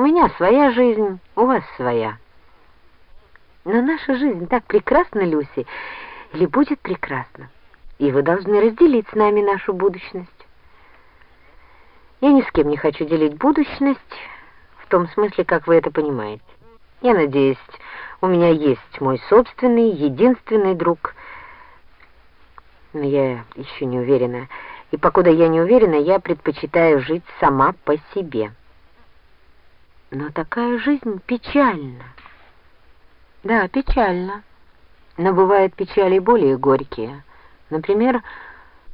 У меня своя жизнь, у вас своя. Но наша жизнь так прекрасна, Люси, или будет прекрасна, и вы должны разделить с нами нашу будущность. Я ни с кем не хочу делить будущность, в том смысле, как вы это понимаете. Я надеюсь, у меня есть мой собственный, единственный друг. Но я еще не уверена. И покуда я не уверена, я предпочитаю жить сама по себе. Но такая жизнь печальна. Да, печально. Но бывают печали более горькие. Например,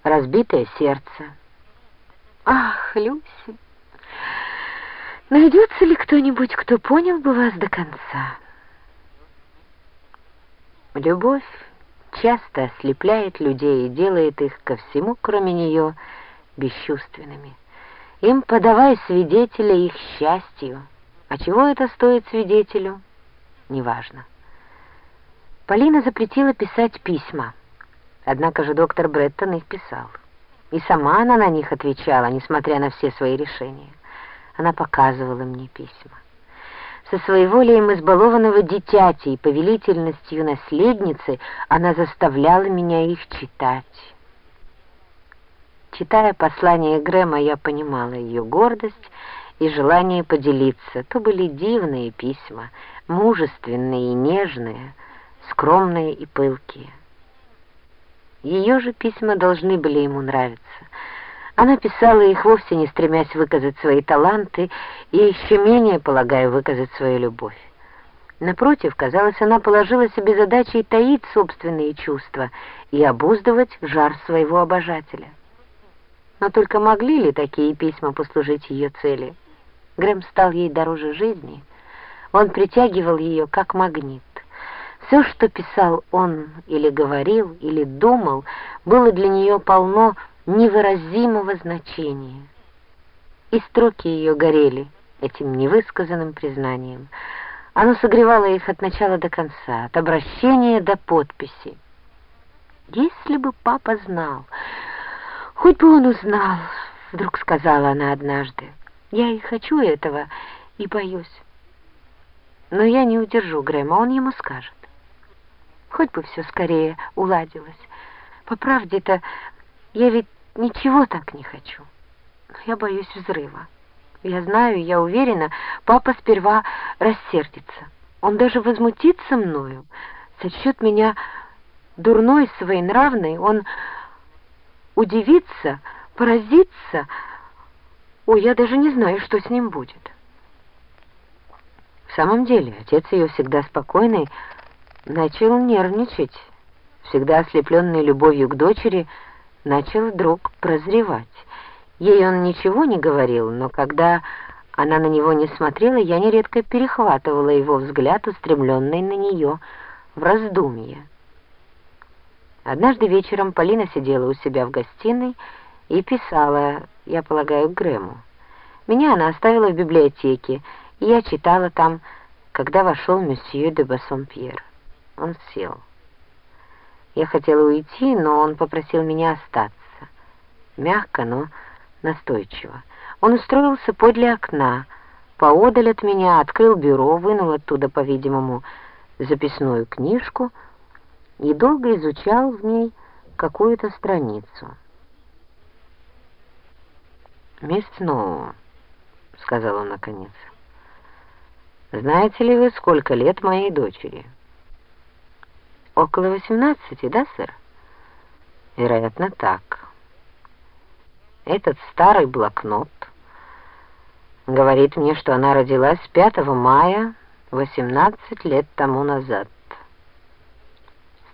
разбитое сердце. Ах, Люси, найдется ли кто-нибудь, кто понял бы вас до конца? Любовь часто ослепляет людей и делает их ко всему, кроме нее, бесчувственными. Им подавай свидетеля их счастью. А чего это стоит свидетелю? Неважно. Полина запретила писать письма. Однако же доктор Бреттон их писал. И сама она на них отвечала, несмотря на все свои решения. Она показывала мне письма. Со своеволием избалованного дитяти и повелительностью наследницы она заставляла меня их читать. Читая послание Грэма, я понимала ее гордость и желание поделиться. То были дивные письма, мужественные и нежные, скромные и пылкие. Ее же письма должны были ему нравиться. Она писала их вовсе не стремясь выказать свои таланты и еще менее, полагаю, выказать свою любовь. Напротив, казалось, она положила себе задачей таить собственные чувства и обуздывать жар своего обожателя. Но только могли ли такие письма послужить ее цели? Грэм стал ей дороже жизни. Он притягивал ее как магнит. Все, что писал он или говорил, или думал, было для нее полно невыразимого значения. И строки ее горели этим невысказанным признанием. Оно согревало их от начала до конца, от обращения до подписи. «Если бы папа знал, хоть бы он узнал», — вдруг сказала она однажды. «Я и хочу этого, и боюсь. Но я не удержу Грэма, он ему скажет. Хоть бы все скорее уладилось. По правде-то, я ведь ничего так не хочу. Но я боюсь взрыва. Я знаю, я уверена, папа сперва рассердится. Он даже возмутится мною, сочтет меня дурной, своенравной. Он удивится, поразится. Ой, я даже не знаю, что с ним будет. В самом деле, отец ее всегда спокойный, начал нервничать, всегда ослепленный любовью к дочери, начал вдруг прозревать. Ей он ничего не говорил, но когда она на него не смотрела, я нередко перехватывала его взгляд, устремленный на нее в раздумье. Однажды вечером Полина сидела у себя в гостиной и писала, я полагаю, Грэму. Меня она оставила в библиотеке, и я читала там, когда вошел месье де Бассомпьер. Он сел. Я хотела уйти, но он попросил меня остаться. Мягко, но настойчиво. Он устроился подле окна, поодаль от меня, открыл бюро, вынул оттуда, по-видимому, записную книжку и долго изучал в ней какую-то страницу. «Мисс Сноу», — сказал он наконец, — «знаете ли вы, сколько лет моей дочери?» Около восемнадцати, да, сэр? Вероятно, так. Этот старый блокнот говорит мне, что она родилась 5 мая 18 лет тому назад.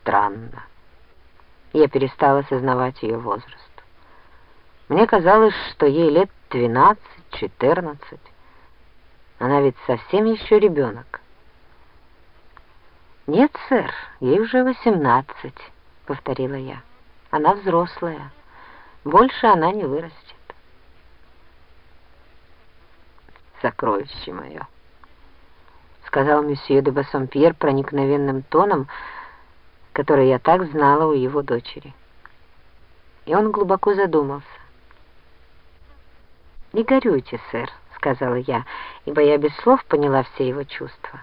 Странно. Я перестала осознавать ее возраст. Мне казалось, что ей лет 12-14. Она ведь совсем еще ребенок. «Нет, сэр, ей уже восемнадцать», — повторила я. «Она взрослая. Больше она не вырастет». «Сокровище мое», — сказал месье де Бассомпьер проникновенным тоном, который я так знала у его дочери. И он глубоко задумался. «Не горюйте, сэр», — сказала я, ибо я без слов поняла все его чувства.